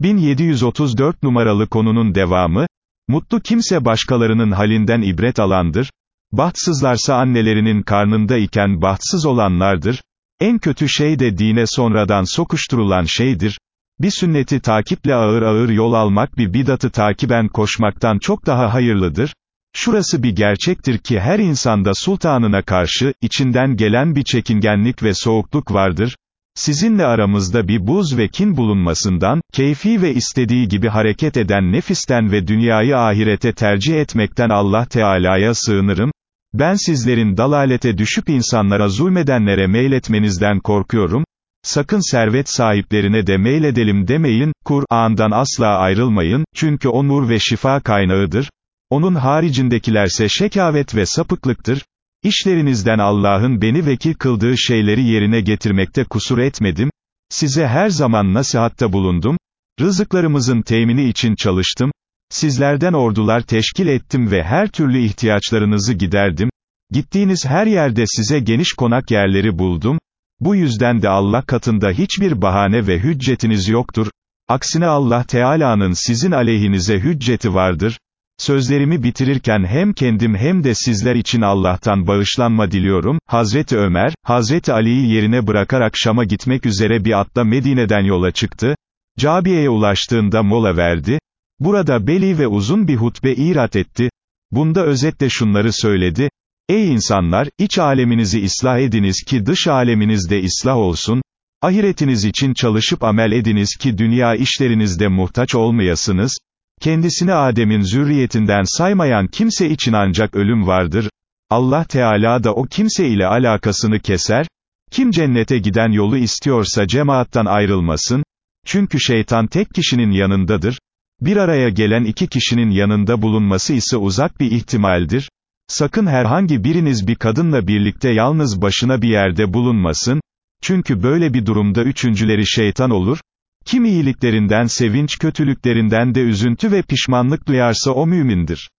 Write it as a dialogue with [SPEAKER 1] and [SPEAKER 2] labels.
[SPEAKER 1] 1734 numaralı konunun devamı, mutlu kimse başkalarının halinden ibret alandır, bahtsızlarsa annelerinin karnında iken bahtsız olanlardır, en kötü şey de dine sonradan sokuşturulan şeydir, bir sünneti takiple ağır ağır yol almak bir bidatı takiben koşmaktan çok daha hayırlıdır, Şurası bir gerçektir ki her insanda sultanına karşı, içinden gelen bir çekingenlik ve soğukluk vardır, sizinle aramızda bir buz ve kin bulunmasından, keyfi ve istediği gibi hareket eden nefisten ve dünyayı ahirete tercih etmekten Allah Teala'ya sığınırım, ben sizlerin dalalete düşüp insanlara zulmedenlere meyletmenizden korkuyorum, sakın servet sahiplerine de meyledelim demeyin, Kur'an'dan asla ayrılmayın, çünkü o nur ve şifa kaynağıdır, onun haricindekilerse şekavet ve sapıklıktır, İşlerinizden Allah'ın beni vekil kıldığı şeyleri yerine getirmekte kusur etmedim, size her zaman nasihatta bulundum, rızıklarımızın temini için çalıştım, sizlerden ordular teşkil ettim ve her türlü ihtiyaçlarınızı giderdim, gittiğiniz her yerde size geniş konak yerleri buldum, bu yüzden de Allah katında hiçbir bahane ve hüccetiniz yoktur, aksine Allah Teala'nın sizin aleyhinize hücceti vardır, Sözlerimi bitirirken hem kendim hem de sizler için Allah'tan bağışlanma diliyorum, Hazreti Ömer, Hazreti Ali'yi yerine bırakarak Şam'a gitmek üzere bir atla Medine'den yola çıktı, Cabiye'ye ulaştığında mola verdi, burada beli ve uzun bir hutbe irat etti, bunda özetle şunları söyledi, Ey insanlar, iç aleminizi ıslah ediniz ki dış aleminiz de ıslah olsun, ahiretiniz için çalışıp amel ediniz ki dünya işlerinizde muhtaç olmayasınız, Kendisini Adem'in zürriyetinden saymayan kimse için ancak ölüm vardır. Allah Teala da o kimse ile alakasını keser. Kim cennete giden yolu istiyorsa cemaattan ayrılmasın. Çünkü şeytan tek kişinin yanındadır. Bir araya gelen iki kişinin yanında bulunması ise uzak bir ihtimaldir. Sakın herhangi biriniz bir kadınla birlikte yalnız başına bir yerde bulunmasın. Çünkü böyle bir durumda üçüncüleri şeytan olur. Kim iyiliklerinden sevinç kötülüklerinden de üzüntü ve pişmanlık duyarsa o mümindir.